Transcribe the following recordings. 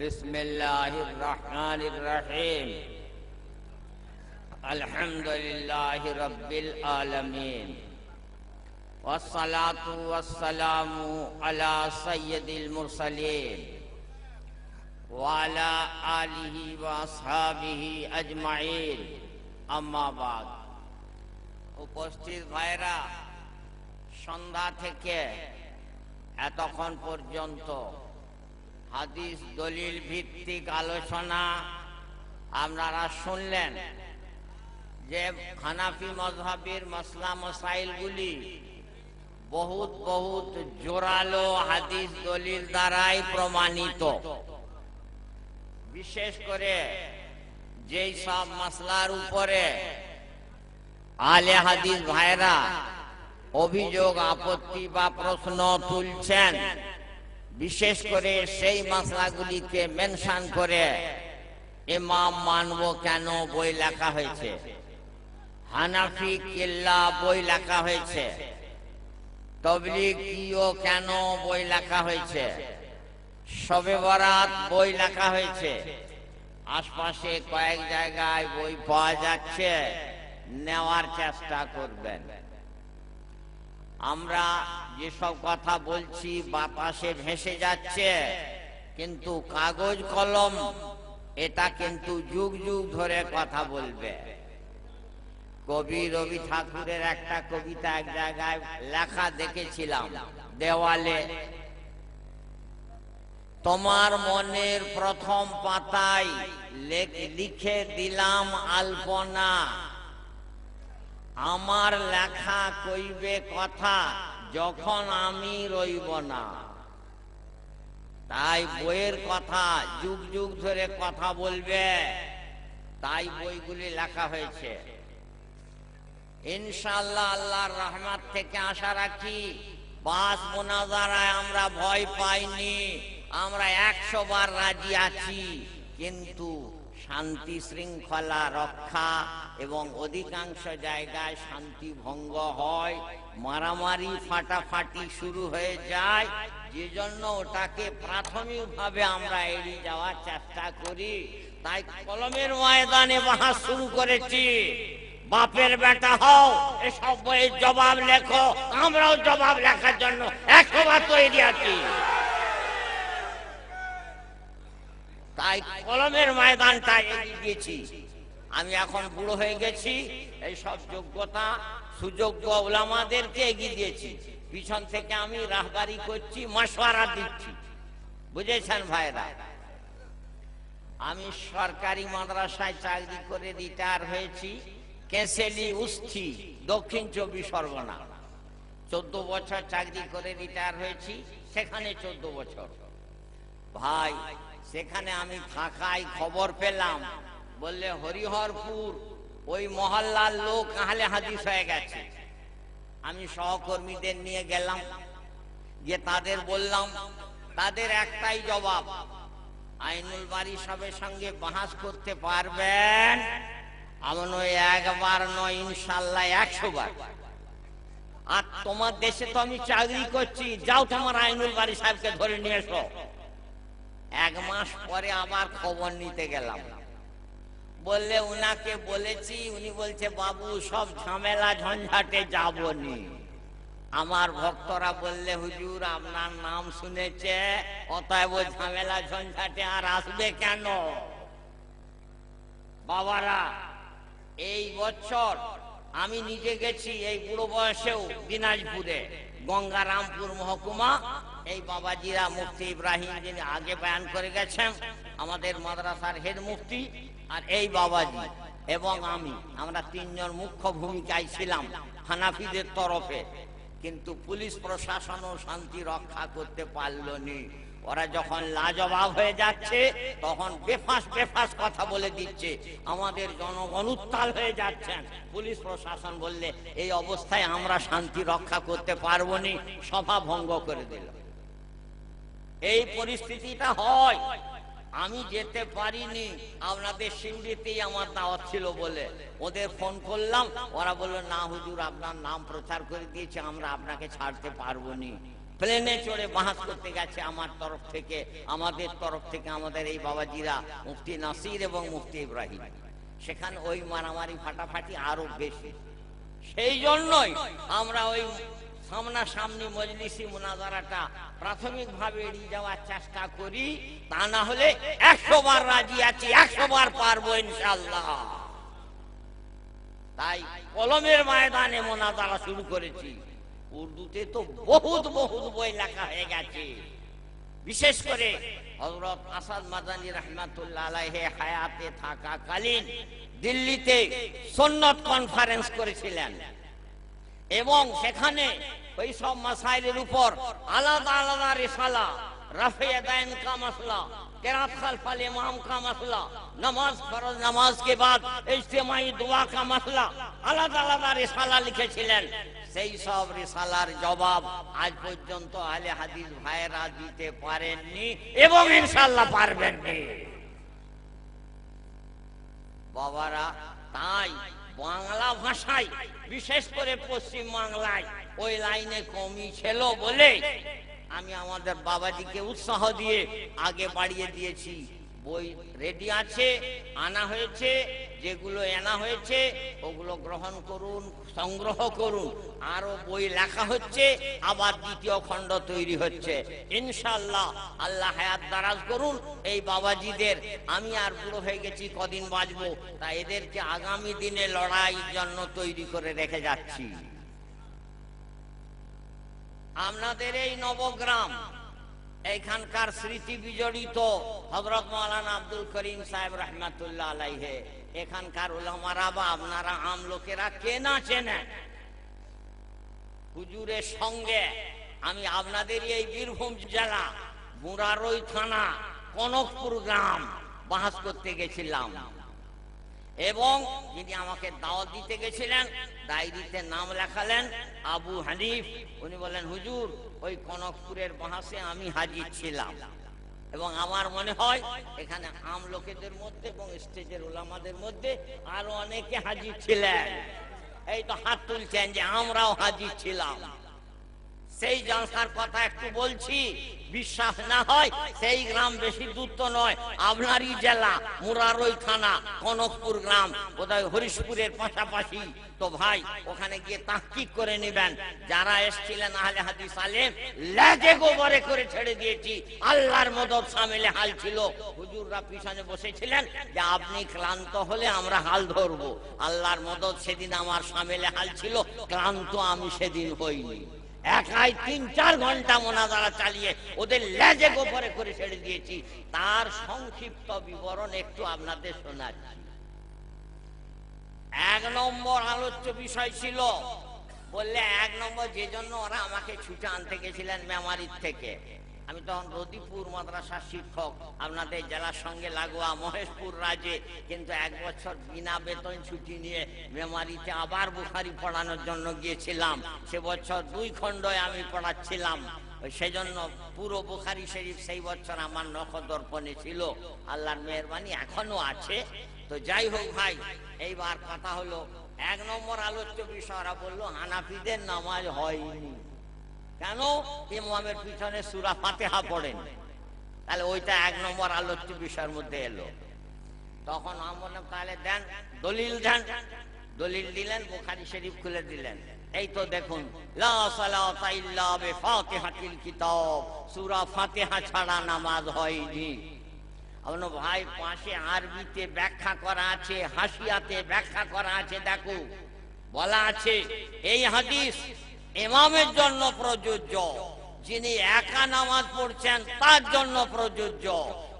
بسم الله الرحمن الرحيم الحمد لله رب العالمين والصلاة والسلام على سيد المرسلين وعلى آله وأصحابه أجمعين أما بعد উপস্থিত ভাইরা সন্ধ্যা থেকে এতক্ষণ পর্যন্ত হাদিস দলিল ভিত্তিক আলোচনা। আপনারা শুনলেন যে হানাফি মজহাবের মসলা মসাইলগুলি বহুত বহুত জোরালো হাদিস দলিল দ্বারাই প্রমাণিত। বিশেষ করে যেই সব মশলার উপরে আলে হাদিস ভাইরা অভিযোগ, আপত্তি বা প্রশ্ন তুলছেন বিশেষ করে সেই মশলাগুলিকে মেনশন করে ইমাম মানব কেন বই লেখা হয়েছে? হানাফি কিল্লা বই লেখা হয়েছে। তবলিগীয় কেন বই লেখা হয়েছে? সবে বরাত বই লেখা হয়েছে। আশপাশে কয়েক জায়গায় বই পাওয়া যাচ্ছে। নেওয়ার চেষ্টা করবেন। আমরা যেসব কথা বলছি বাতাসে ভেসে যাচ্ছে, কিন্তু কাগজ কলম, এটা কিন্তু যুগ যুগ ধরে কথা বলবে। কবি রবি ঠাকুরের একটা কবিতা এক জায়গায় লেখা দেখেছিলাম, দেওয়ালে, তোমার মনের প্রথম পাতায় লিখে দিলাম আলপনা আমার লেখা কইবে কথা যখন আমি রইব না। তাই বইয়ের কথা যুগ যুগ ধরে কথা বলবে, তাই বইগুলি লেখা হয়েছে। ইনশাল্লাহ আল্লাহর রহমত থেকে আশা রাখি বাস মোনাজারায় আমরা ভয় পাইনি, আমরা একশো বার রাজি আছি, কিন্তু শান্তি শৃঙ্খলা রক্ষা এবং অধিকাংশ জায়গায় শান্তি ভঙ্গ হয়। মারামারি ফাটাফাটি শুরু হয়ে যায়। যে জন্য ওটাকে প্রাথমিকভাবে আমরা এড়িয়ে যাওয়ার চেষ্টা করি। তাই কলমের ময়দানে বাহাস শুরু করেছি। বাপের বেটা হও, এসব বইয়ের জবাব লেখো। আমরাও জবাব লেখার জন্য একবার তৈরি আছি। তাই কলমের ময়দানটা এগিয়ে দিয়েছি। আমি এখন বুড়ো হয়ে গেছি, এই সব যোগ্যতা, সুযোগ্য ওলামাদেরকে এগিয়ে দিয়েছি। পিছন থেকে আমি রাহবারি করছি, মশওয়ারা দিচ্ছি। বুঝেছেন ভাইরা? আমি সরকারি মাদ্রাসায় চাকরি করে রিটায়ার হয়েছি, কেসেলি উস্থি, দক্ষিণ চব্বিশ পরগনা। চোদ্দ বছর চাকরি করে রিটায়ার হয়েছি, সেখানে চোদ্দ বছর। ভাই সেখানে আমি থাকায় খবর পেলাম। বললে, হরিহরপুর, ওই মহল্লার লোক আহলে হাদিস হয়ে গেছে। আমি সহকর্মীদের নিয়ে গেলাম। যে তাদের বললাম, তাদের একটাই জবাব, আইনুল বাড়ি সবের সঙ্গে বাহাস করতে পারবেন? ওই একবার নয় ইনশাল্লাহ একশো বার। আর তোমার দেশে তো আমি চাকরি করছি, যাও তোমার আইনুল বাড়ি সাহেবকে ধরে নিয়ে এসো। এক মাস পরে আবার খবর নিতে গেলাম। বললে, উনাকে বলেছি, উনি বলছে, বাবু, সব ঝামেলা ঝঞ্ঝাটে যাবনি। আমার ভক্তরা বললে, হুজুর, আপনার নাম শুনেছে, অতএব ঝামেলা ঝঞ্ঝাটে আর আসবে কেন? বাবারা, এই বছর আমি নিজে গেছি এই বুড়ো বয়সেও দিনাজপুরে, গঙ্গারামপুর মহকুমা এই বাবাজিরা মুফতি ইব্রাহিম যিনি আগে বয়ান করে গেছেন, আমাদের মাদ্রাসার হেড মুফতি আর এই বাবাজি এবং আমি, আমরা তিনজন মুখ্য ভূমিকায় ছিলাম হানাফিদের তরফে। কিন্তু পুলিশ প্রশাসনও শান্তি রক্ষা করতে পারলনি। ওরা যখন লাজবাব হয়ে যাচ্ছে, তখন বেফাস বেফাস কথা বলে দিচ্ছে। আমাদের জনগণ উত্তাল হয়ে যাচ্ছেন। পুলিশ প্রশাসন বললে, এই অবস্থায় আমরা শান্তি রক্ষা করতে পারব নি। সভা ভঙ্গ করে দিল। এই পরিস্থিতিটা হয়। আমি যেতে পারিনি, আপনাদের সিউড়িতেই আমার দাওয়াত ছিল বলে। ওদের ফোন করলাম, ওরা বলল, না হুজুর, আপনার নাম প্রচার করে দিয়েছে, আমরা আপনাকে ছাড়তে পারব নি প্লেনে চড়ে বাহাস করতে গেছে আমার তরফ থেকে, আমাদের তরফ থেকে আমাদের এই বাবাজিরা, মুফতি নাসির এবং মুফতি ইব্রাহিম। সেখানে ওই মারামারি ফাটাফাটি আরও বেশি। সেই জন্যই আমরা ওই সামনাসামনি মজলিসি মুনাজারাটা প্রাথমিকভাবে এড়িয়ে যাওয়ার চেষ্টা করি, তা না হলে একশো বার রাজি আছি, একশো বার পারব ইনশাল্লাহ তাই কলমের ময়দানে মোনাজারা শুরু করেছি। উর্দুতে তো বহুত বহুত বই লেখা হয়ে গেছে। বিশেষ করে হজরত আসাদ মাদানী রহমাতুল্লাহ আলাইহে হায়াতে থাকাকালীন দিল্লিতে সন্ন্যত কনফারেন্স করেছিলেন। এবং সেখানে ওই সব মাসাইলের উপর আলাদা আলাদা রেসালা কা কা মাসলা, নামাজ ফরজ, নামাজ কা মাসলা, আলাদা আলাদা লিখেছিলেন। সেই সব জবাব আজ পর্যন্ত দিতে পারেননি এবং ইনশাল্লাহ পারবেন বাবারা, তাই বাংলা ভাষায়, বিশেষ করে পশ্চিম বাংলায়, ওই লাইনে কমই ছিল বলে আমি আমাদের বাবাজিকে উৎসাহ দিয়ে আগে বাড়িয়ে দিয়েছি। বই রেডি আছে, আনা হয়েছে, যেগুলো আনা হয়েছে, ওগুলো গ্রহণ করুন, সংগ্রহ করুন। আরও বই লেখা হচ্ছে, আবার দ্বিতীয় খণ্ড তৈরি হচ্ছে। ইনশাল্লাহ আল্লাহ হায়াত দারাজ করুন, এই বাবাজিদের। আমি আর বুড়ো হয়ে গেছি, কদিন বাঁচবো তা এদেরকে আগামী দিনে লড়াইয়ের জন্য তৈরি করে রেখে যাচ্ছি। আপনাদের এই নবগ্রাম এইখানকার স্মৃতি বিজড়িত হজরত মৌলানা আব্দুল করিম সাহেব রহমাতুল্লাহ আলাইহে। এখানকার ওলামারা বা আপনারা আম লোকেরা কে না চেনেন হুজুরের সঙ্গে আমি আপনাদের এই বীরভূম জেলা, মুরারই থানা, কনকপুর গ্রাম বাহাস করতে গেছিলাম। এবং যিনি আমাকে দাওয়াত দিতে গেছিলেন, ডায়েরিতে নাম লেখালেন আবু হানিফ। উনি বলেন হুজুর ওই কনকপুরের বাহাসে আমি হাজির ছিলাম। এবং আমার মনে হয় এখানে আম লোকেদের মধ্যে এবং স্টেজের ওলামাদের মধ্যে আরও অনেকে হাজির ছিলেন। এই তো হাত তুলছেন যে আমরাও হাজির ছিলাম। সেই জলসার কথা একটু বলছি, বিশ্বাস না হয় সেই গ্রাম বেশি দূর তো নয় আপনারই জেলা, মুরারই থানা, কনকপুর গ্রাম, বোধহয় হরিশপুরের পাশাপাশি। তো ভাই, ওখানে গিয়ে তাহকিক করে নেবেন। যারা এসছিলেন আহলে হাদিস আলেম, লেজে গোবরে করে ছেড়ে দিয়েছি। আল্লাহর মদত সামিলে হাল ছিল। হুজুররা পিছনে বসেছিলেন যে আপনি ক্লান্ত হলে আমরা হাল ধরবো। আল্লাহর মদত সেদিন আমার সামিলে হাল ছিল, ক্লান্ত আমি সেদিন হইনি। একাই তিন, চার ঘণ্টা মোনাজারা চালিয়ে ওদের লেজে গোপরে করে ছেড়ে দিয়েছি। তার সংক্ষিপ্ত বিবরণ একটু আপনাদের শোনাচ্ছি। এক নম্বর আলোচ্য বিষয় ছিল, বললে এক নম্বর যে জন্য ওরা আমাকে ছুটে আনতে গেছিলেন মেমারির থেকে। আমি তখন রদিপুর মাদ্রাসার শিক্ষক, আপনাদের জেলার সঙ্গে লাগোয়া মহেশপুর রাজে কিন্তু এক বছর বিনা বেতন ছুটি নিয়ে মেমারিতে আবার বুখারি পড়ানোর জন্য গিয়েছিলাম। সে বছর দুই খণ্ডে আমি পড়াচ্ছিলাম। সেই জন্য পুরো বুখারি শরীফ সেই বছর আমার নখ দর্পণে ছিল। আল্লাহর মেহরবানি এখনও আছে। তো যাই হোক ভাই, এইবার কথা হলো, এক নম্বর আলোচ্য বিষয়, ওরা বলল, হানাফিদের নামাজ হয়নি। কেন? ইমামের পিছনে সুরা ফাতেহা পড়েন। তাহলে ওইটা এক নম্বর আলোচ্য বিষয়ের মধ্যে এলো। তখন আমি তাহলে দেন, দলিল দেন। দলিল দিলেন, বুখারি শরীফ খুলে দিলেন। এই তো দেখুন ছাড়া নামাজ হয়নি। ভাই পাশে আরবিতে ব্যাখ্যা করা আছে, হাসিয়াতে ব্যাখ্যা করা আছে, দেখো। বলা আছে, এই হাদিস ইমামের জন্য প্রযোজ্য। যিনি একা নামাজ পড়ছেন তার জন্য প্রযোজ্য।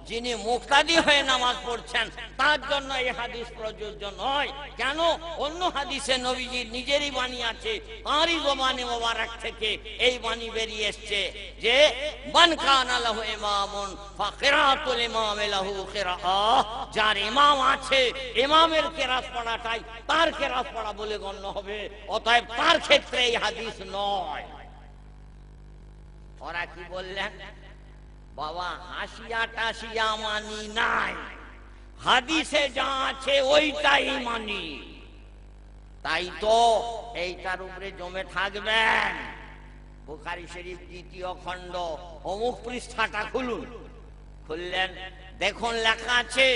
যিনি মুক্তাদি হয়ে নামাজ পড়ছেন, তার জন্য এই হাদিস প্রযোজ্য নয়। কেন? অন্য হাদিসে নবীজি নিজেরই বাণী আছে, তাঁরই জমানে মোবারক থেকে এই বাণী বেরিয়ে এসছে যে, মান ইমামুন, ফাকিরাতুল ইমাম লাহু যার ইমাম আছে, ইমামের কেরাত পড়াটাই তার কেরাত পড়া বলে গণ্য হবে। অতএব তার ক্ষেত্রে এই হাদিস নয়। ওরা কি বললেন? বাবা হাসিয়া টাসিয়া মানি নাই। হাদিসে যা আছে ওইটাই মানি। তাই তো এইটার উপরে জমে থাকবেন। বুখারি শরীফ দ্বিতীয় খণ্ড। অমুক পৃষ্ঠাটা খুলুন। খুললেন, দেখুন লেখা আছে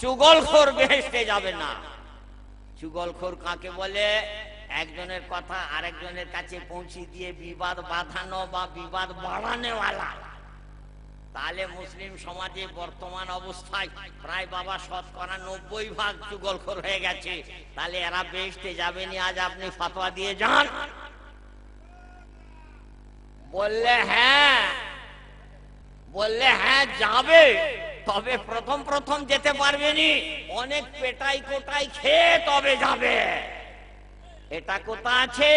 চুগলখোর বেহেশতে যাবে না। চুগলখোর কাকে বলে? একজনের কথা আরেকজনের কাছে পৌঁছে দিয়ে বিবাদ বাঁধানো বা বিবাদ বাড়ানোওয়ালা। তাহলে মুসলিম সমাজে বর্তমান অবস্থায় প্রায় বাবা শতকরা নব্বই ভাগ চুগলখোর হয়ে গেছে। তাহলে এরা বেসতে যাবেনি আজ আপনি ফতোয়া দিয়ে যান। বললে হ্যাঁ বললে হ্যাঁ যাবে। তবে প্রথম প্রথম যেতে পারবেনি অনেক পেটাই কোটাই খেয়ে তবে যাবে। এটা কোথা আছে?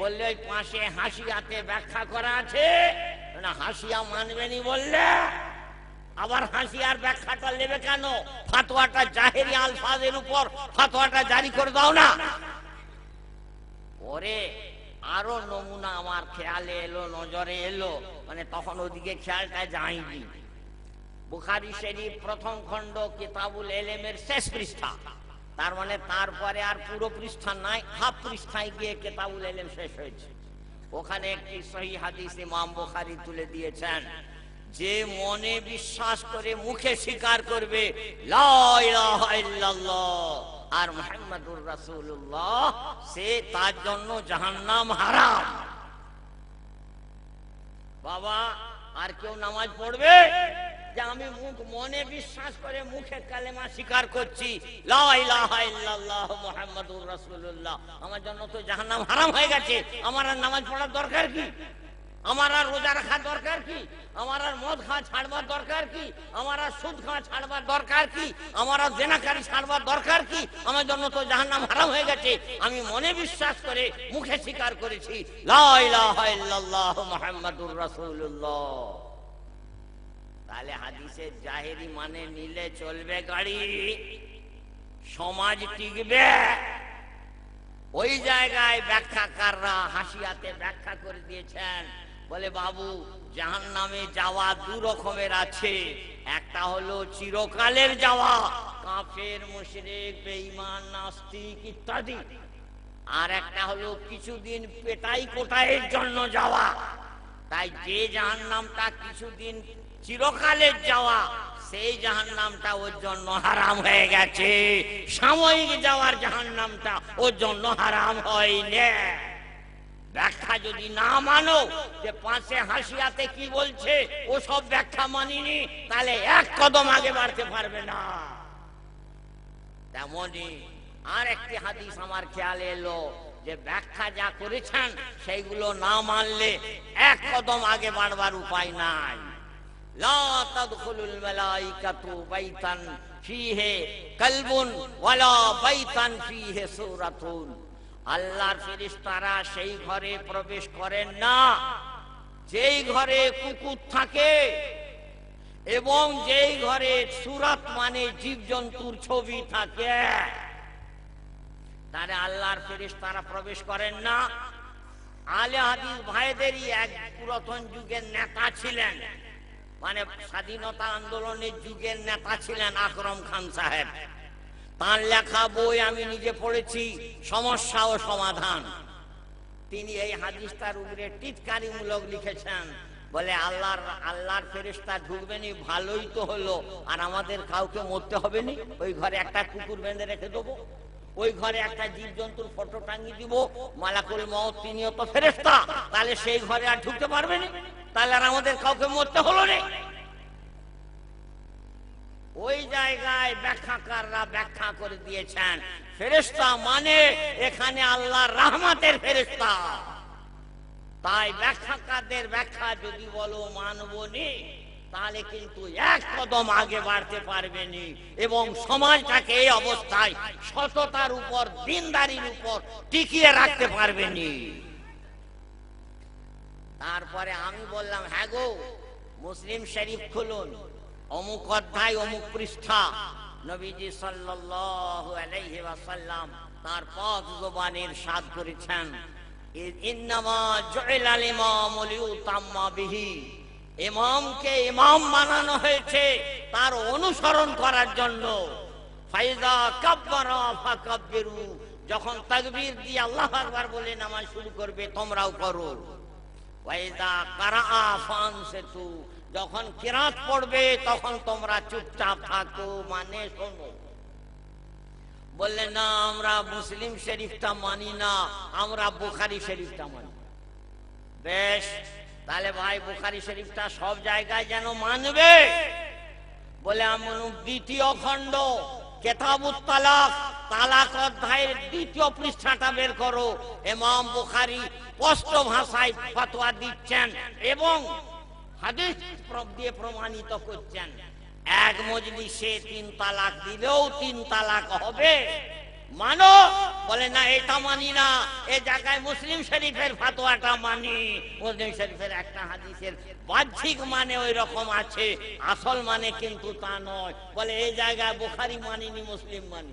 বললে ওই পাশে হাসিয়াতে ব্যাখ্যা করা আছে। না হাসিয়া মানবেনি বললে? আবার হাসিয়ার ব্যাখ্যাটা নেবে কেন? ফাতোয়াটা জাহেরি আলফাজের উপর, ফাতোয়াটা জারি করে দাও না। পরে আরও নমুনা আমার খেয়ালে এলো, নজরে এলো। মানে তখন ওদিকে খেয়ালটা যায়নি। বুখারি শরীফ প্রথম খণ্ড কিতাবুল এলেমের শেষ পৃষ্ঠা। তার মানে তারপরে আর পুরো পৃষ্ঠা নাই, হাফ পৃষ্ঠায় গিয়ে কিতাবুল এলেম শেষ হয়েছে। ওখানে একটি সহি হাদিস ইমাম বুখারি তুলে দিয়েছেন, যে মনে বিশ্বাস করে মুখে স্বীকার করবে আর মোহাম্মদুর রাসূলুল্লাহ, সে তার জন্য জাহান্নাম হারাম। বাবা, আর কেউ নামাজ পড়বে? যে আমি মুখ, মনে বিশ্বাস করে মুখে কালেমা স্বীকার করছি। আমার জন্য তো জাহান্নাম হারাম হয়ে গেছে। আমার আর নামাজ পড়ার দরকার কি? আমার আর রোজা রাখা দরকার কি? আমার আর মদ খাওয়া ছাড়বার দরকার কি? আমার আর সুদ খাওয়া ছাড়বার দরকার কি? আমার আর জেনাকারি ছাড়বার দরকার কি? আমার জন্য তো জাহান্নাম হারাম হয়ে গেছে। আমি মনে বিশ্বাস করে মুখে স্বীকার করেছি। লা ইলাহা ইল্লাল্লাহ মুহাম্মাদুর তাহলে হাদিসের জাহেরি মানে নিলে চলবে গাড়ি। সমাজ টিকবে। ওই জায়গায় ব্যাখ্যাকাররা হাসিয়াতে ব্যাখ্যা করে দিয়েছেন। বলে, বাবু জাহান নামে যাওয়া দু রকমের আছে। একটা হলো চিরকালের যাওয়া, কাফের, মুশরিক, বেঈমান, নাস্তিক ইত্যাদি। আর একটা হলো কিছুদিন পেটাই কোটাইয়ের জন্য যাওয়া। তাই যে জাহান নামটা কিছুদিন চিরকালের যাওয়া, সেই জাহান নামটা ওর জন্য হারাম হয়ে গেছে। সাময়িক যাওয়ার জাহান নামটা ওর জন্য হারাম হয়নি। ব্যাখ্যা যদি না মানো, যে পাশে হাসিয়াতে কি বলছে, ও সব ব্যাখ্যা মানিনি, তাহলে এক কদম আগে বাড়তে পারবে না। তেমনি আর একটি হাদিস আমার খেয়াল এলো, যে ব্যাখ্যা যা করেছেন, সেইগুলো না মানলে এক কদম আগে বাড়বার উপায় নাই। সেই ঘরে প্রবেশ করেন না। যেই ঘরে কুকুর থাকে এবং যেই ঘরে সুরাত মানে জীবজন্তুর ছবি থাকে, তাহলে আল্লাহর ফেরেশ তারা প্রবেশ করেন না। আলে হাদিস ভাইদেরই এক পুরাতন যুগের নেতা ছিলেন। মানে স্বাধীনতা আন্দোলনের যুগের নেতা ছিলেন আকরম খান সাহেব। তার লেখা বই আমি নিজে পড়েছি, সমস্যা ও সমাধান। তিনি এই হাদিসটার উপরে টিটকারিমূলক লিখেছেন, বলে আল্লাহর আল্লাহর ফেরেস্তা ঢুকবেনি ভালোই তো হলো, আর আমাদের কাউকে মরতে হবে নি ওই ঘরে একটা কুকুর বেঁধে রেখে দেবো, ওই ঘরে একটা জীবজন্তুর ফটো টাঙিয়ে দিব, মালাকুল মত তিনিও তো ফেরেস্তা তাহলে সেই ঘরে আর ঢুকতে পারবে না তাহলে আর আমাদের কাউকে মরতে হলো না। ওই জায়গায় ব্যাখ্যাকাররা ব্যাখ্যা করে দিয়েছেন ফেরেস্তা মানে এখানে আল্লাহর রহমতের ফেরেস্তা তাই ব্যাখ্যাকারদের ব্যাখ্যা যদি বলো মানবো নি, তাহলে কিন্তু এক কদম আগে বাড়তে পারবে নি এবং সমাজটাকে এই অবস্থায় সততার উপর, দিনদারির উপর টিকিয়ে রাখতে পারবে নি। তারপরে আমি বললাম হ্যাঁ গো, মুসলিম শরীফ খুলুন। অমুক অধ্যায়, অমুক পৃষ্ঠা। নবীজি ওয়াসাল্লাম তার পথ জবানের সাদ করেছেন। ইমামকে ইমাম বানানো হয়েছে তার অনুসরণ করার জন্য। যখন তাকবীর দিয়ে আল্লাহ বলে নামাজ শুরু করবে, তোমরাও করো। যখন কিরাত পড়বে, তখন তোমরা চুপচাপ থাকো। মানে শোনো। বললে, না, আমরা মুসলিম শরীফটা মানি না, আমরা বুখারি শরীফটা মানি। বেশ, তাহলে ভাই, বুখারি শরীফটা সব জায়গায় যেন মানবে। বলে আমি দ্বিতীয় খণ্ড। কেতাবুত তালাক তালাক অধ্যায়ের দ্বিতীয় পৃষ্ঠাটা বের করো। এমাম বুখারি স্পষ্ট ভাষায় ফতোয়া দিচ্ছেন এবং প্রমাণিত করছেন। এক মজলিসে তিন তালাক দিলেও তিন তালাক হবে। মানো? বলে, না, এটা মানি না। এ জায়গায় মুসলিম শরীফের ফাতোয়াটা মানি। মুসলিম শরীফের একটা হাদিসের বাহ্যিক মানে ওই রকম আছে। আসল মানে কিন্তু তা নয়। বলে এই জায়গায় বোখারি মানিনি, মুসলিম মানি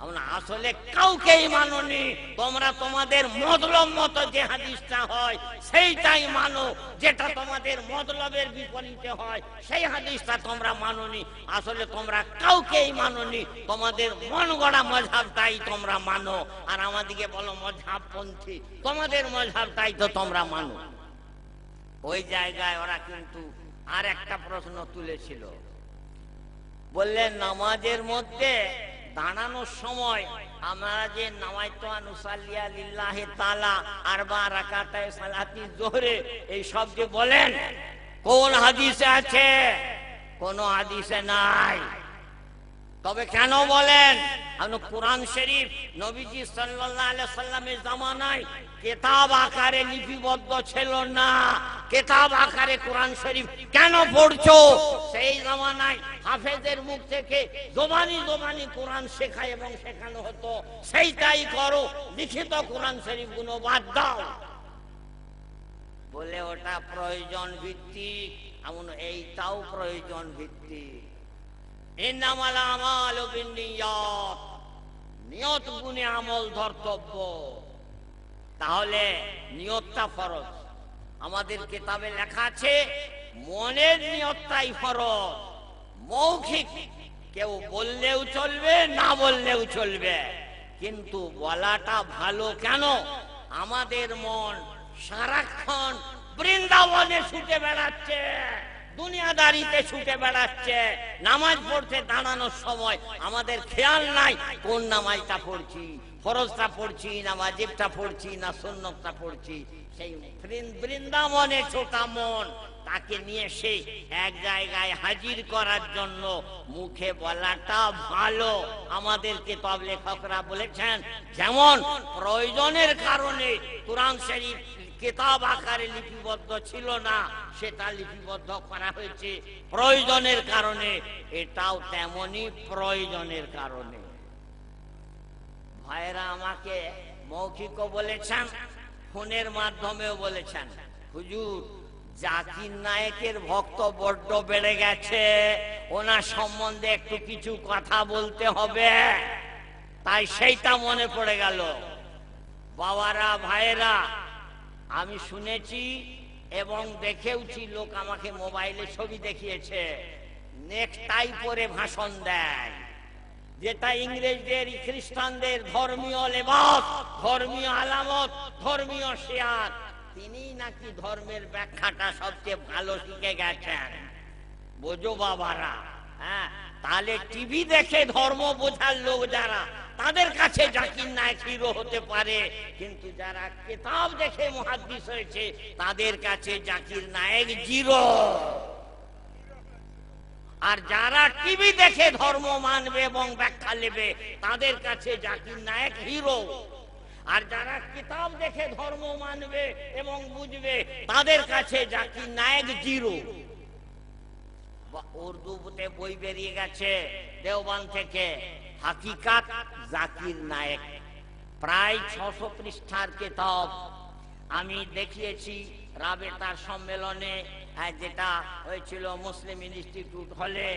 আসলে কাউকেই মাননি। তোমরা তোমাদের মতলব মতো যে হাদিসটা হয়, সেইটাই মানো। যেটা তোমাদের মতলবের বিপরীতে হয়, সেই হাদিসটা তোমরা মাননি। আসলে তোমরা কাউকেই মাননি। তোমাদের মন গড়া মজাবটাই তোমরা মানো। আর আমাদিকে বলো মজাবপন্থী তোমাদের মজাবটাই তো তোমরা মানো। ওই জায়গায় ওরা কিন্তু আর একটা প্রশ্ন তুলেছিল। বললেন, নামাজের মধ্যে দাঁড়ানোর সময় আমরা যে নামাইতো লিল্লাহে তালা আর আরবা রাকাতায় সালাতি জোহরে, এই সব যে বলেন, কোন হাদিসে আছে? কোন হাদিসে নাই। তবে কেন বলেন? কোরআন শরীফ নবীজি সাল্লাল্লাহু আলাইহি সাল্লামের জামানায় কেতাব আকারে লিপিবদ্ধ ছিল না। কেতাব আকারে কোরআন শরীফ কেন পড়ছো? সেই জামানায় হাফেজের মুখ থেকে জবানি জবানি কোরআন শেখায় এবং শেখানো হতো। সেইটাই করো, লিখিত কোরআন শরীফগুলো বাদ দাও। বলে ওটা প্রয়োজন ভিত্তিক। এমন এইটাও প্রয়োজন ভিত্তিক। নিয়ত গুণে আমল ধর্তব্য। তাহলে নিয়তটা ফরজ। আমাদের কেতাবে লেখা আছে, মনের নিয়তটাই ফরজ। মৌখিক, কেউ বললেও চলবে, না বললেও চলবে। কিন্তু বলাটা ভালো কেন? আমাদের মন সারাক্ষণ বৃন্দাবনে ছুটে বেড়াচ্ছে। দুনিয়াদারিতে ছুটে বেড়াচ্ছে। নামাজ পড়তে দাঁড়ানোর সময় আমাদের খেয়াল নাই, কোন নামাজটা পড়ছি, ফরজটা পড়ছি না ওয়াজিবটা পড়ছি না সুন্নতটা পড়ছি। সেই বৃন্দাবনে ছোটা মন, তাকে নিয়ে সে এক জায়গায় হাজির করার জন্য মুখে বলাটা ভালো। আমাদেরকে তব লেখকরা বলেছেন, যেমন প্রয়োজনের কারণে কোরআন শরীফ কিতাব আকারে লিপিবদ্ধ ছিল না, সেটা লিপিবদ্ধ করা হয়েছে প্রয়োজনের কারণে। এটাও তেমনি প্রয়োজনের কারণে। ভাইরা আমাকে মৌখিকও বলেছেন, ফোনের মাধ্যমেও বলেছেন, হুজুর, জাকির নায়কের ভক্ত বড্ড বেড়ে গেছে, ওনার সম্বন্ধে একটু কিছু কথা বলতে হবে। তাই সেইটা মনে পড়ে গেল। বাবারা, ভাইয়েরা আমি শুনেছি এবং দেখেওছি লোক আমাকে মোবাইলে ছবি দেখিয়েছে। নেকটাই পরে ভাষণ দেয়। যেটা ইংরেজদের, খ্রিস্টানদের ধর্মীয় লেবাস, ধর্মীয় আলামত, ধর্মীয় শেয়ার। তিনি নাকি ধর্মের ব্যাখ্যাটা সবচেয়ে ভালো শিখে গেছেন। বোঝো বাবারা হ্যাঁ? তাহলে টিভি দেখে ধর্ম বোঝার লোক যারা তাদের কাছে জাকির নায়ক হিরো হতে পারে, কিন্তু যারা কেতাব দেখে মহাদ্দিস হয়েছে, তাদের কাছে জাকির নায়ক জিরো। আর যারা টিভি দেখে ধর্ম মানবে এবং ব্যাখ্যা নেবে, তাদের কাছে জাকির নায়ক হিরো। আর যারা কিতাব দেখে ধর্ম মানবে এবং বুঝবে, তাদের কাছে জাকির নায়ক জিরো। উর্দুতে বই বেরিয়ে গেছে দেওবান থেকে। হাকিকাত জাকির নায়েক। প্রায় ছশো পৃষ্ঠার কেতাব আমি দেখিয়েছি রাবেতার সম্মেলনে হ্যাঁ, যেটা হয়েছিল মুসলিম ইনস্টিটিউট হলে।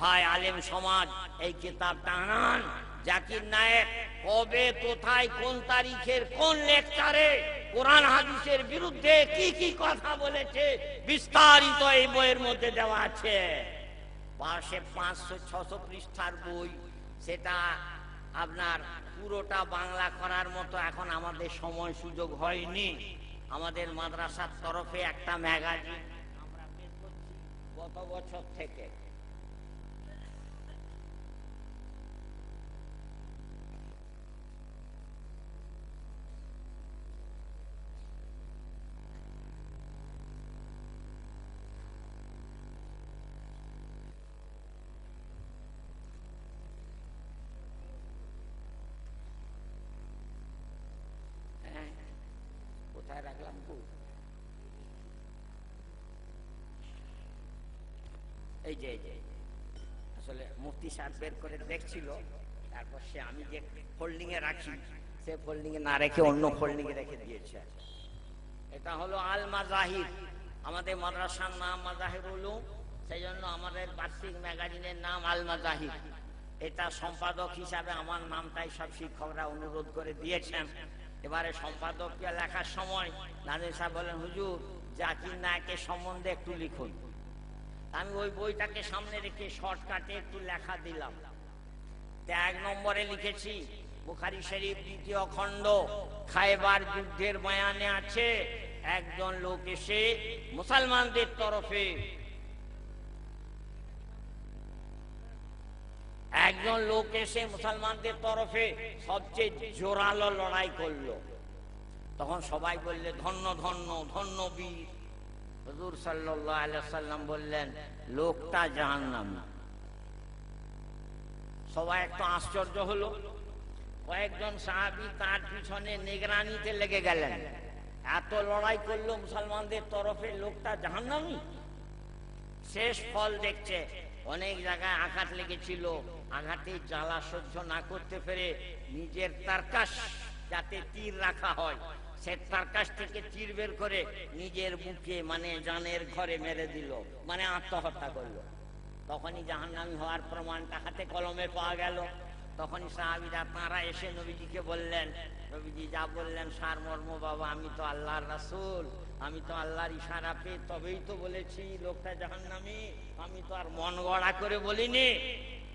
ভাই আলেম সমাজ এই কিতাবটা আনান। জাকির নায়েক কবে কোথায় কোন তারিখের কোন লেকচারে কোরআন হাদিসের বিরুদ্ধে কি কি কথা বলেছে বিস্তারিত এই বইয়ের মধ্যে দেওয়া আছে। পাশে পাঁচশো ছশো পৃষ্ঠার বই। সেটা আপনার পুরোটা বাংলা করার মতো এখন আমাদের সময় সুযোগ হয়নি। আমাদের মাদ্রাসার তরফে একটা ম্যাগাজিন আমরা বের করছি গত বছর থেকে হ্যাঁ কোথায় রাখলাম গো? এই যে এই যে আসলে মুফতি সাহেব বের করে দেখছিল, তারপর সে আমি যে ফোল্ডিং এ রাখি, সে ফোল্ডিং এ না রেখে অন্য ফোল্ডিং এ রেখে দিয়েছে। এটা হলো আল মাজাহির আমাদের মাদ্রাসার নাম মাজাহির উলুম সেই জন্য আমাদের বার্ষিক ম্যাগাজিনের নাম আল মাজাহির এটা সম্পাদক হিসাবে আমার নামটাই সব শিক্ষকরা অনুরোধ করে দিয়েছেন। এবারে সম্পাদককে লেখার সময় নাজির সাহেব বলেন হুজুর, জাকির নায়কের সম্বন্ধে একটু লিখুন। আমি ওই বইটাকে সামনে রেখে শর্টকাটে একটু লেখা দিলাম। এক নম্বরে লিখেছি, বুখারি শরীফ দ্বিতীয় খণ্ড, খাইবার যুদ্ধের বয়ানে আছে, একজন লোক এসে মুসলমানদের তরফে একজন লোক এসে মুসলমানদের তরফে সবচেয়ে জোরালো লড়াই করল। তখন সবাই বললে, ধন্য ধন্য ধন্য বীর। হুজুর সাল্লাল্লাহু আলাইহি সাল্লাম বললেন, লোকটা জাহান্নামী। সবাই একটু আশ্চর্য হলো। কয়েকজন সাহাবি তার পিছনে নিগরানিতে লেগে গেলেন। এত লড়াই করল মুসলমানদের তরফে, লোকটা জাহান্নামী? শেষ ফল দেখছে, অনেক জায়গায় আঘাত লেগেছিল। আঘাতে জ্বালা সহ্য না করতে পেরে নিজের তারকাশ যাতে তীর রাখা হয়। সে তার কাছ থেকে তীর বের করে নিজের বুকে মানে জানের ঘরে মেরে দিল মানে আত্মহত্যা করল। তখনই জাহান্নামী হওয়ার প্রমাণটা হাতে কলমে পাওয়া গেল। তখনই সাহাবিরা, তাঁরা এসে নবীজিকে বললেন, নবীজি যা বললেন, সার মর্ম বাবা, আমি তো আল্লাহর রাসূল, আমি তো আল্লাহর ইশারা পেয়ে তবেই তো বলেছি, লোকটা জাহান্নামী, আমি তো আর মন গড়া করে বলিনি।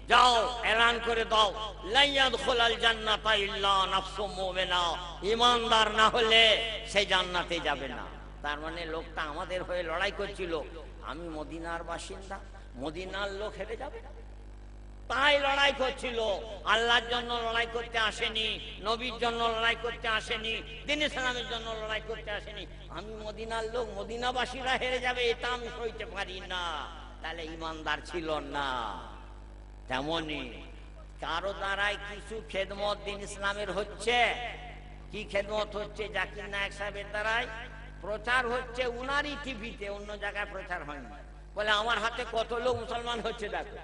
যাও, এলান করে দাও। লাইয়াদ খোলাল ইল্লা নাফসু মুমিনা। ইমানদার না হলে সে জান্নাতে যাবে না। তার মানে লোকটা আমাদের হয়ে লড়াই করছিল। আমি মদিনার বাসিন্দা। মদিনার লোক হেরে যাবে। তাই লড়াই করছিল। আল্লাহর জন্য লড়াই করতে আসেনি, নবীর জন্য লড়াই করতে আসেনি, দিন ইসলামের জন্য লড়াই করতে আসেনি। আমি মদিনার লোক, মদিনাবাসীরা হেরে যাবে, এটা আমি সইতে পারি না। তাহলে ইমানদার ছিল না। তেমনি কারও দ্বারাই কিছু খেদমত দিন ইসলামের হচ্ছে। কি খেদমত হচ্ছে, জাকির নায়ক সাহেবের দ্বারাই? প্রচার হচ্ছে উনারই টিভিতে, অন্য জায়গায় প্রচার হয়নি। বলে, আমার হাতে কত লোক মুসলমান হচ্ছে দেখো।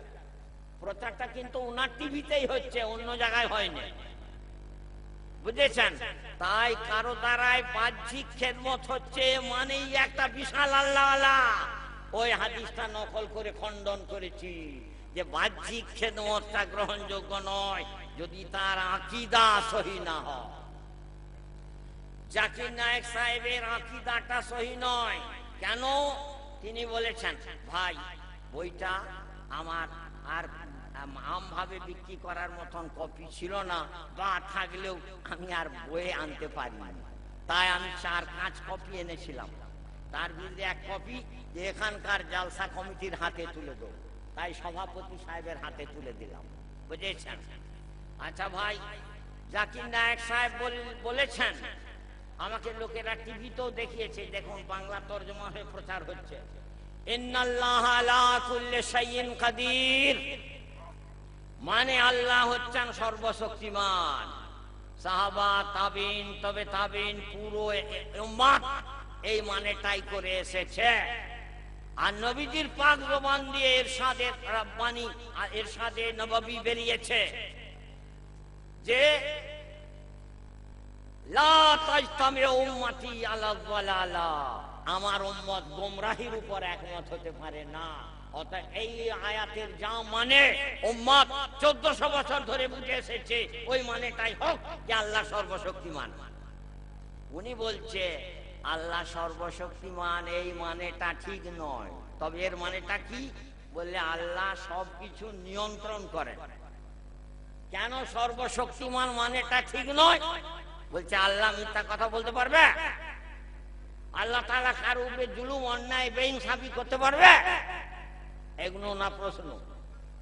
প্রচারটা কিন্তু উনার টিভিতেই হচ্ছে, অন্য জায়গায় হয়নি। বুঝেছেন? তাই কারও দ্বারাই বাহ্যিক খেদমত হচ্ছে মানেই একটা বিশাল আল্লাহ ওই হাদিসটা নকল করে খণ্ডন করেছি। যে বাহ্যিক খেদমতটা গ্রহণযোগ্য নয়, যদি তার আকিদা সহি না হয়। জাকির নায়ক সাহেবের আকিদাটা সহি নয়। কেন? তিনি বলেছেন, ভাই, বইটা আমার আর আমভাবে বিক্রি করার মতন কপি ছিল না, বা থাকলেও আমি আর বয়ে আনতে পারিনি। তাই আমি চার পাঁচ কপি এনেছিলাম। তার বিরুদ্ধে এক কপি এখানকার জালসা কমিটির হাতে তুলে দেবো। তাই সভাপতি সাহেবের হাতে তুলে দিলাম। বুঝেছেন? আচ্ছা ভাই, জাকির নায়ক সাহেব বলেছেন, আমাকে লোকেরা টিভিতেও দেখিয়েছে, দেখুন বাংলা তর্জমা হয়ে প্রচার হচ্ছে। মানে আল্লাহ হচ্ছেন সর্বশক্তিমান। সাহাবা, তাবিন, তবে তাবিন পুরো এই মানেটাই করে এসেছে। আর নবীজির পাক জবান দিয়ে এরশাদের রাব্বানি আর এরশাদে নববী বেরিয়েছে। যে আমার উম্মত গোমরাহির উপর একমত হতে পারে না। অতএব এই আয়াতের যা মানে উম্মত চোদ্দশো বছর ধরে বুঝে এসেছে, ওই মানেটাই হোক যে আল্লাহ সর্বশক্তিমান। উনি বলছে আল্লাহ সর্বশক্তিমান, এই মানেটা ঠিক নয়। তবে এর মানেটা কি? বললে আল্লাহ সবকিছু নিয়ন্ত্রণ করেন। কেন সর্বশক্তিমান মানেটা ঠিক নয়? বলছে, আল্লাহ মিথ্যা কথা বলতে পারবে? আল্লাহ তাআলা কার উপরে জুলুম, অন্যায়, বেইনসাফি করতে পারবে? এগুলো না প্রশ্ন।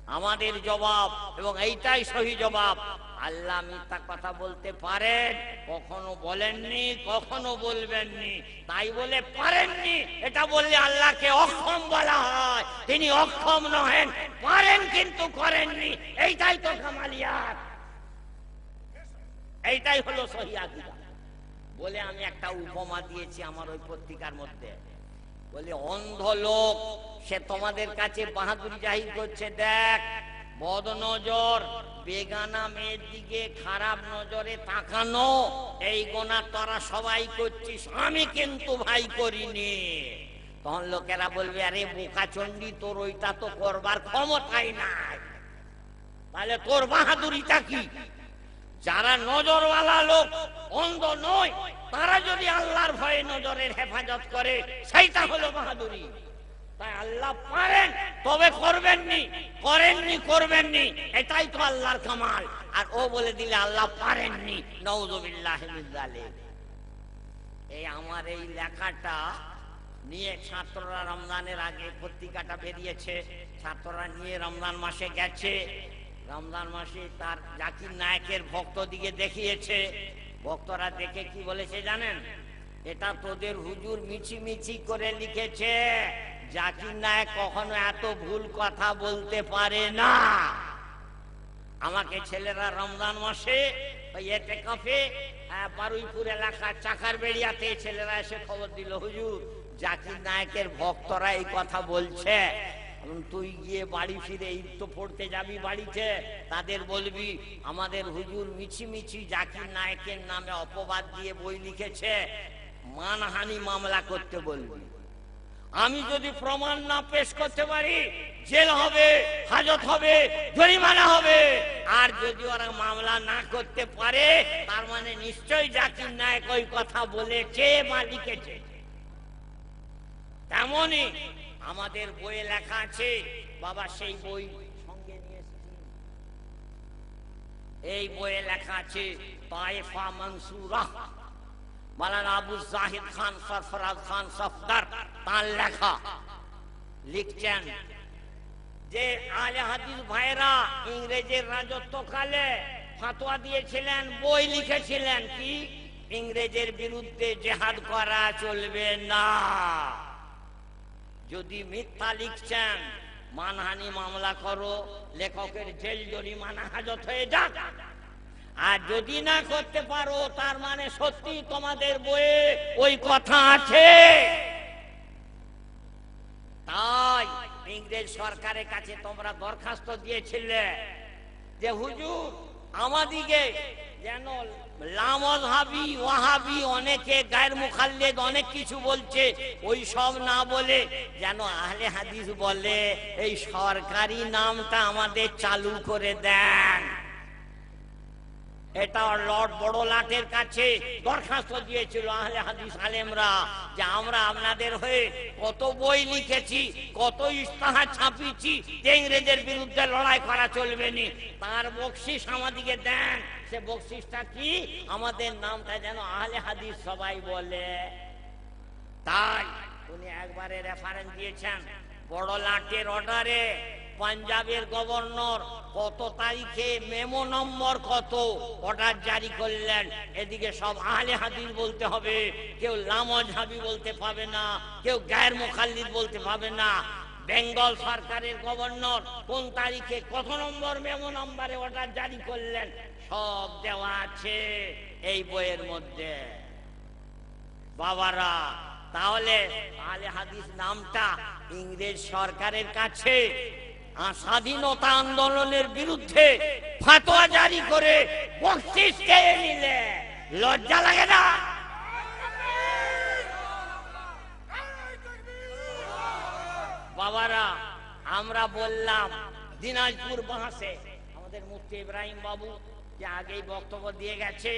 আমাদের জবাব, এবং এইটাই সহি জবাব। আল্লাহ মিথ্যা কথা বলতে পারেন, কখনো বলেননি, কখনো বলবেননি। তাই বলে পারেননি, এটা বললে আল্লাহকে অক্ষম বলা হয়। তিনি অক্ষম নহেন, পারেন কিন্তু করেননি। এইটাই তো কামালিয়াত। এইটাই হলো সহি আকিদা। বলে আমি একটা উপমা দিয়েছি আমার ওই পত্রিকার মধ্যে। বলে অন্ধ লোক সে তোমাদের কাছে বাহাদুরি জাহির করছে, দেখ। বদ নজর, বেগানা মেয়ের দিকে খারাপ নজরে তাকানো, এই গোনা তোরা সবাই করছিস, আমি কিন্তু ভাই করিনি। তখন লোকেরা বলবে, আরে বোকা চন্ডি তোর ওইটা তো করবার ক্ষমতাই নাই। তাহলে তোর বাহাদুরিটা কি? যারা নজরওয়ালা লোক, অন্ধ নয়, তারা যদি আল্লাহর ভয়ে নজরের হেফাজত করে, সেইটা হলো বাহাদুরি। তাই আল্লাহ পারেন, তবে করবেননি, করেননি, করবেননি। এটাই তো আল্লাহর কামাল। আর ও বলে দিলে আল্লাহ পারেননি। নওজবিল্লাহ এই আমার এই লেখাটা নিয়ে ছাত্ররা রমজানের আগে পত্রিকাটা বেরিয়েছে। ছাত্ররা নিয়ে রমজান মাসে গেছে। রমজান মাসে তার জাকির নায়কের ভক্ত দিকে দেখিয়েছে। ভক্তরা দেখে কি বলেছে জানেন? এটা তোদের হুজুর মিছি মিছি করে লিখেছে। জাকির নায়ক কখনো এত ভুল কথা বলতে পারে না। আমাকে ছেলেরা রমজান মাসে এতে কাফে বারুইপুর এলাকার চাকার বেড়িয়াতে ছেলেরা এসে খবর দিল, হুজুর, জাকির নায়কের ভক্তরা এই কথা বলছে। তুই গিয়ে বাড়ি ফিরে ঈদ তো পড়তে যাবি বাড়িতে। তাদের বলবি, আমাদের হুজুর মিছি মিছি জাকির নায়কের নামে অপবাদ দিয়ে বই লিখেছে। মানহানি মামলা করতে বলবি। আমি যদি প্রমাণ না পেশ করতে পারি, জেল হবে, হাজত হবে, জরিমানা হবে। আর যদি ওরা মামলা না করতে পারে, তার মানে নিশ্চয়ই জাকির নায়ক ওই কথা বলেছে বা লিখেছে তেমনই আমাদের বইয়ে লেখা আছে, বাবা সেই বই সঙ্গে নিয়ে এই বইয়ে লেখা আছে তায়েফা মনসুরা মালানা আবু জাহিদ খান, সরফরাজ খান, সফদার, তার লেখা। লিখছেন, যে আলে হাদিস ভাইরা ইংরেজের রাজত্বকালে ফাতোয়া দিয়েছিলেন, বই লিখেছিলেন কি? ইংরেজের বিরুদ্ধে জেহাদ করা চলবে না। যদি মিথ্যা লিখছেন, মানহানি মামলা করো, লেখকের জেল জরিমানা হাজত হয়ে যাক। আর যদি না করতে পারো, তার মানে সত্যি তোমাদের বইয়ে ওই কথা আছে। তাই ইংরেজ সরকারের কাছে তোমরা দরখাস্ত দিয়েছিলে যে, হুজুর আমাদিকে যেন লামজহাবি, ওয়াহাবি অনেকে গায়ের মুখাল্লেদ অনেক কিছু বলছে, ওই সব না বলে যেন আহলে হাদিস বলে, এই সরকারি নামটা আমাদের চালু করে দেন। এটা লর্ড বড় লাটের কাছে দরখাস্ত দিয়েছিল আহলে হাদিস আলেমরা, যে আমরা আপনাদের হয়ে কত বই লিখেছি, কত ইস্তাহার ছাপিয়েছি, যে ইংরেজের বিরুদ্ধে লড়াই করা চলবে নি। তার বকশিস আমাদিকে দেন। সে বকশিসটা কি? আমাদের নামটা যেন আহলে হাদিস সবাই বলে। তাই উনি একবারে রেফারেন্স দিয়েছেন। বড় লাটের অর্ডারে পাঞ্জাবের গভর্নর কত তারিখে মেমো নম্বর কত অর্ডার জারি করলেন। এদিকে সব আহলে হাদিস বলতে হবে, কেউ লামজহাবি বলতে পাবে না, কেউ গায়ের মুখাল্লিদ বলতে পাবে না। বেঙ্গল সরকারের গভর্নর কোন তারিখে কত নম্বর মেমো নম্বরে অর্ডার জারি করলেন? সব দেওয়া আছে এই বইয়ের মধ্যে। বাবারা, তাহলে আলে হাদিস নামটা ইংরেজ সরকারের কাছে স্বাধীনতা আন্দোলনের বিরুদ্ধে ফাতোয়া জারি করে খেয়ে নিলে। লজ্জা লাগে না? বাবারা, আমরা বললাম দিনাজপুর বাহাসে আমাদের মুফতি ইব্রাহিম বাবু যে আগেই বক্তব্য দিয়ে গেছে,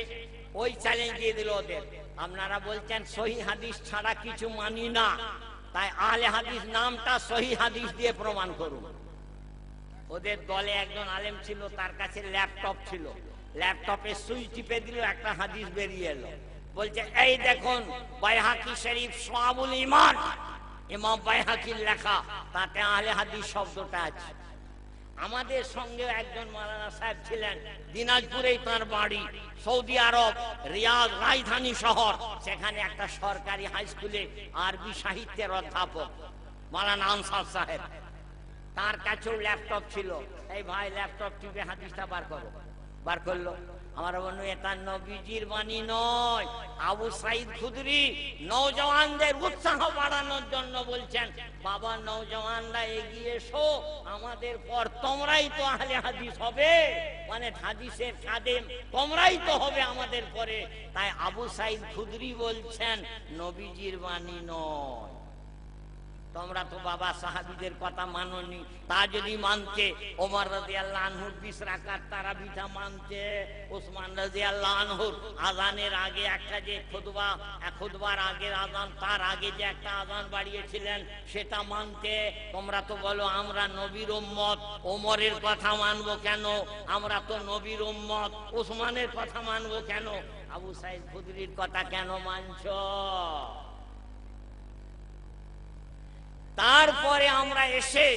ওই চ্যালেঞ্জ দিয়ে দিল ওদের। আপনারা বলছেন সহি হাদিস ছাড়া কিছু মানি না। তাই আলে হাদিস নামটা সহি হাদিস দিয়ে প্রমাণ করুন। ওদের দলে একজন আলেম ছিল, তার কাছে ল্যাপটপ ছিল। ল্যাপটপে সুইচ টিপে দিল, একটা হাদিস বেরিয়ে এলো। বলছে, এই দেখুন, বাইহাকি শরীফ সোয়াবুল ইমান ইমাম বাইহাকির লেখা, তাতে আহলে হাদিস শব্দটা আছে। আমাদের সঙ্গে একজন মালানা সাহেব ছিলেন, দিনাজপুরেই তার বাড়ি, সৌদি আরব, রিয়াদ রাজধানী শহর। সেখানে একটা সরকারি হাই স্কুলে আরবি সাহিত্যের অধ্যাপক, মালানা আনসার সাহেব। তার কাছেও ল্যাপটপ ছিল। এই ভাই ল্যাপটপ টিপে হাদিসটা বার করো। বার করল। আমার বন্ধু, এটা নবীজির বাণী নয়। আবু সাইদ খুদরি নৌজওয়ানদের উৎসাহ বাড়ানোর জন্য বলছেন, বাবা নৌজওয়ানরা এগিয়ে এসো, আমাদের পর তোমরাই তো আহলে হাদিস হবে। মানে হাদিসের কাদেম, তোমরাই তো হবে আমাদের পরে। তাই আবু সাইদ খুদরি বলছেন, নবীজির বাণী নয়। তোমরা তো বাবা সাহাবিদের কথা মাননি। তা যদি মানতে, ওমর রাজি আল্লাহ বিশ রাকাত তারা বিঠা মানতে, ওসমান রাজি আল্লাহ আনহুর আজানের আগে একটা যে খুদবা খুদবার আগের আজান তার আগে যে একটা আজান বাড়িয়েছিলেন, সেটা মানতে, তোমরা তো বলো আমরা নবীর উম্মত, ওমরের কথা মানবো কেন? আমরা তো নবীর উম্মত, ওসমানের কথা মানবো কেন? আবু সাইদ খুদরির কথা কেন মানছো? তারপরে আমরা এসে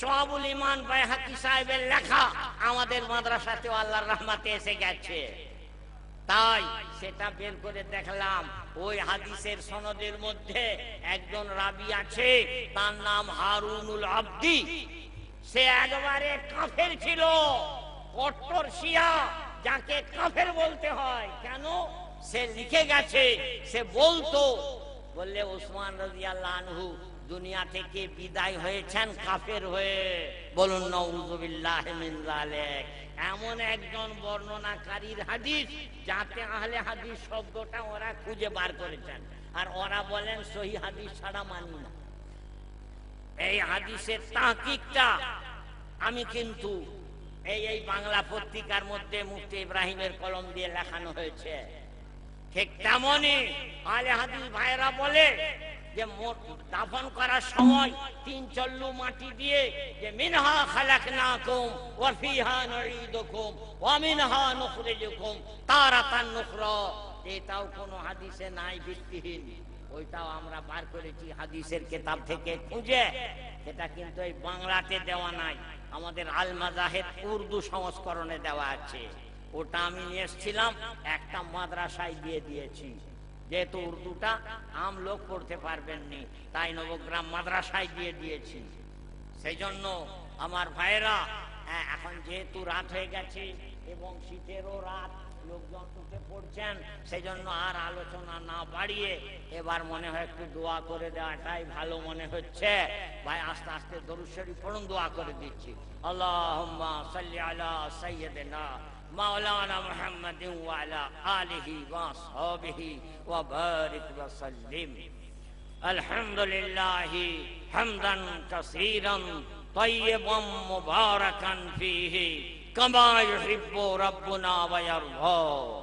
সোহাবুল ইমান বাইহাকি সাহেবের লেখা আমাদের মাদ্রাসাতেও আল্লাহর রহমাতে এসে গেছে। তাই সেটা বের করে দেখলাম, ওই হাদিসের সনদের মধ্যে একজন রাবি আছে, তার নাম হারুনুল আব্দি। সে একবারে কাফের ছিল, কট্টর শিয়া, যাকে কাফের বলতে হয়। কেন? সে লিখে গেছে, সে বলতো, বললে ওসমান রাজিয়াল্লাহ দুনিয়া থেকে বিদায় হয়েছেন কাফের হয়ে। বলুন, নউজুবিল্লাহ মিন এমন একজন বর্ণনাকারীর হাদিস যাতে আহলে হাদিস শব্দটা ওরা খুঁজে বার করেছেন। আর ওরা বলেন, সহি হাদিস ছাড়া মানি না। এই হাদিসের তাহকিকটা আমি কিন্তু এই এই বাংলা পত্রিকার মধ্যে মুফতি ইব্রাহিমের কলম দিয়ে লেখানো হয়েছে। ঠিক তেমনই আলে হাদিস ভাইরা বলে যে দাফন করার সময় তিন চল্লু মাটি দিয়ে যে মিনহা খালাকনাকুম ওয়া ফিহা নুঈদুকুম ওয়া মিনহা নুখরিজুকুম, তারাতান নুখরা। এটাও কোনো হাদিসে নাই, ভিত্তিহীন। ওইটাও আমরা বার করেছি হাদিসের কিতাব থেকে খুঁজে। এটা কিন্তু এই বাংলাতে দেওয়া নাই। আমাদের আল মাজাহেদ উর্দু সংস্করণে দেওয়া আছে। ওটা আমি নিয়ে এসেছিলাম, একটা মাদ্রাসায় দিয়ে দিয়েছি। যেহেতু উর্দুটা আম লোক পড়তে পারবেননি তাই নবগ্রাম মাদ্রাসায় দিয়ে দিয়েছি। সেই জন্য আমার ভাইয়েরা হ্যাঁ, এখন যেহেতু রাত হয়ে গেছে এবং শীতেরও রাত লোকজন উঠে পড়ছেন সেই জন্য আর আলোচনা না বাড়িয়ে এবার মনে হয় একটু দোয়া করে দেওয়াটাই ভালো মনে হচ্ছে। ভাই আস্তে আস্তে দরুশ্বরী পড়ুন দোয়া করে দিচ্ছি। আল্লাহ সাল্লি আলা সাইয়্যিদিনা مولانا محمد وعلى آله وصحبه وبارك وسلم. الحمد لله حمدا كثيرا طيبا مباركا فيه كما يحب ربنا ويرضى.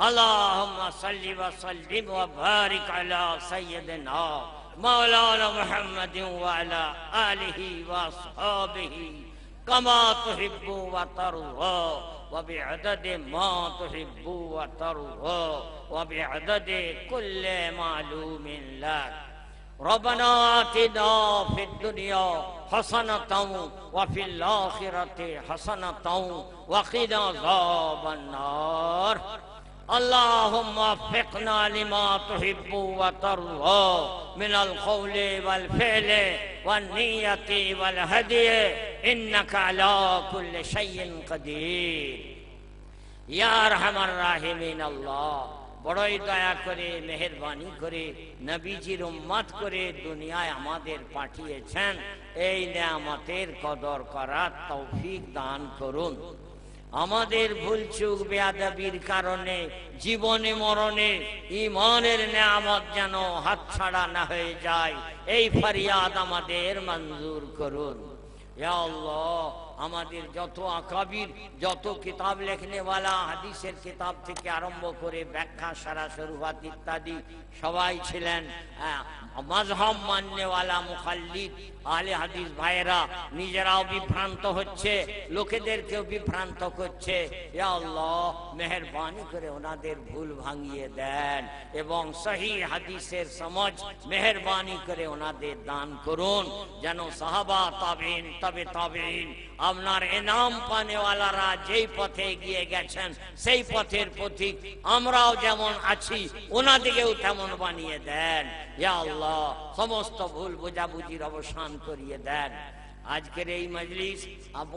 اللهم صل وسلم وبارك على سيدنا مولانا محمد وعلى آله وصحبه كما تحب وترضى. وبعدد ما تحب وترضى وبعدد كل معلوم لك. ربنا آتنا في الدنيا حسنة وفي الآخرة حسنة وقنا عذاب النار. اللهم وفقنا لما تحب وترضى من القول والفعل والنية والهدي إنك على كل شيء قدير يا أرحم الراحمين الله বড়ই দয়া করে মেহরবানি করে নবীজির উম্মত করে দুনিয়ায় আমাদের পাঠিয়েছেন এই নিয়ামতের কদর করার তৌফিক দান করুন আমাদের ভুল চুক বেয়াদবির কারণে, জীবনে মরণে, ইমানের নেয়ামত যেন হাতছাড়া না হয়ে যায়। এই ফরিয়াদ আমাদের মঞ্জুর করুন। আমাদের যত আকাবির, যত কিতাব লেখনেওয়ালা, হাদিসের কিতাব থেকে আরম্ভ করে ব্যাখ্যা, সারা শরুহাত ইত্যাদি, সবাই ছিলেন মজহব মাননেওয়ালা মুখাল্লিদ। আহলে হাদিস ভাইয়েরা, নিজেরাও বিভ্রান্ত হচ্ছে, লোকেদেরকেও বিভ্রান্ত করছে। মেহরবানি করে ওনাদের ভুল ভাঙিয়ে দেন এবং সহি হাদিসের সমঝ মেহরবানি করে ওনাদের দান করুন, যেন সাহাবা, তাবিন, তবে তাবিন, আপনার এনাম পানেওয়ালারা যেই পথে গিয়ে গেছেন, সেই পথের পথিক আমরাও যেমন আছি ওনাদিকেও তেমন বানিয়ে দেন। ইয়া আল্লাহ, সমস্ত ভুল বোঝাবুঝির অবসান করিয়ে দেন। আজকের এই মজলিস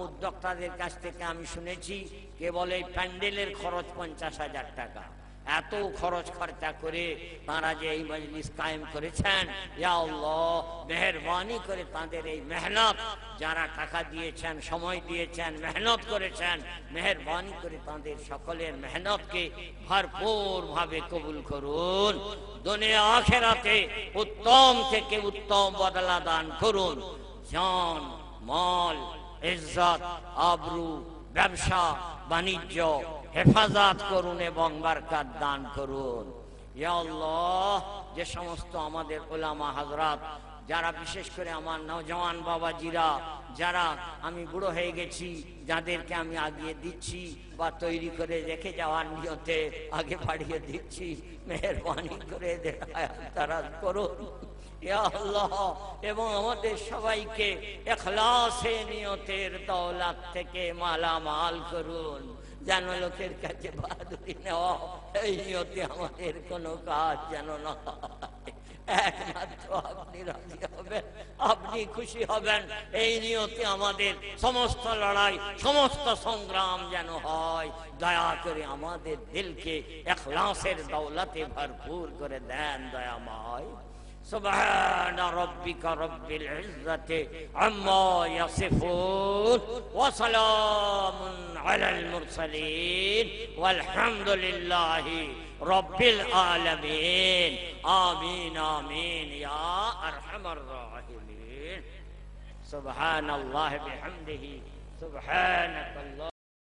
উদ্যোক্তাদের কাছ থেকে আমি শুনেছি, কেবল এই প্যান্ডেলের খরচ পঞ্চাশ হাজার টাকা। এত খরচ খরচা করে তারা যে এই মজলিস কায়েম করেছেন। মেহরবানি করে তাদের এই মেহনত। যারা টাকা দিয়েছেন, সময় দিয়েছেন, মেহনত করেছেন, মেহরবানি করে তাদের সকলের মেহনতকে ভরপুর ভাবে কবুল করুন। দুনিয়া আখেরাতে উত্তম থেকে উত্তম বদলা দান করুন। জান, মাল, ইজ্জত, আবরু, ব্যবসা, বাণিজ্য হেফাজত করুন এবং বারকাত দান করুন। যে সমস্ত আমাদের ওলামা হাজরাত, যারা বিশেষ করে আমার নওজওয়ান বাবাজিরা, যারা আমি বুড়ো হয়ে গেছি, যাদেরকে আমি আগিয়ে দিচ্ছি বা তৈরি করে রেখে যাওয়ার নিয়তে আগে বাড়িয়ে দিচ্ছি, মেহরবানি করে হায়াত করুন। এবং আমাদের সবাইকে এখলাসে নিয়তের দৌলাত থেকে মালামাল করুন। যেন লোকের কাছে বাহাদুরি নেওয়া আমাদের কোনো কাজ যেন না আপনি খুশি হবেন, এই নিয়তে আমাদের সমস্ত লড়াই, সমস্ত সংগ্রাম যেন হয়। দয়া করে আমাদের দিলকে এখলাসের দৌলতে ভরপুর করে দেন দয়াময় سبحان ربك رب العزة عما يصفون وسلام على المرسلين والحمد لله رب العالمين. آمين آمين يا أرحم الراحمين. سبحان الله بحمده. سبحانك الله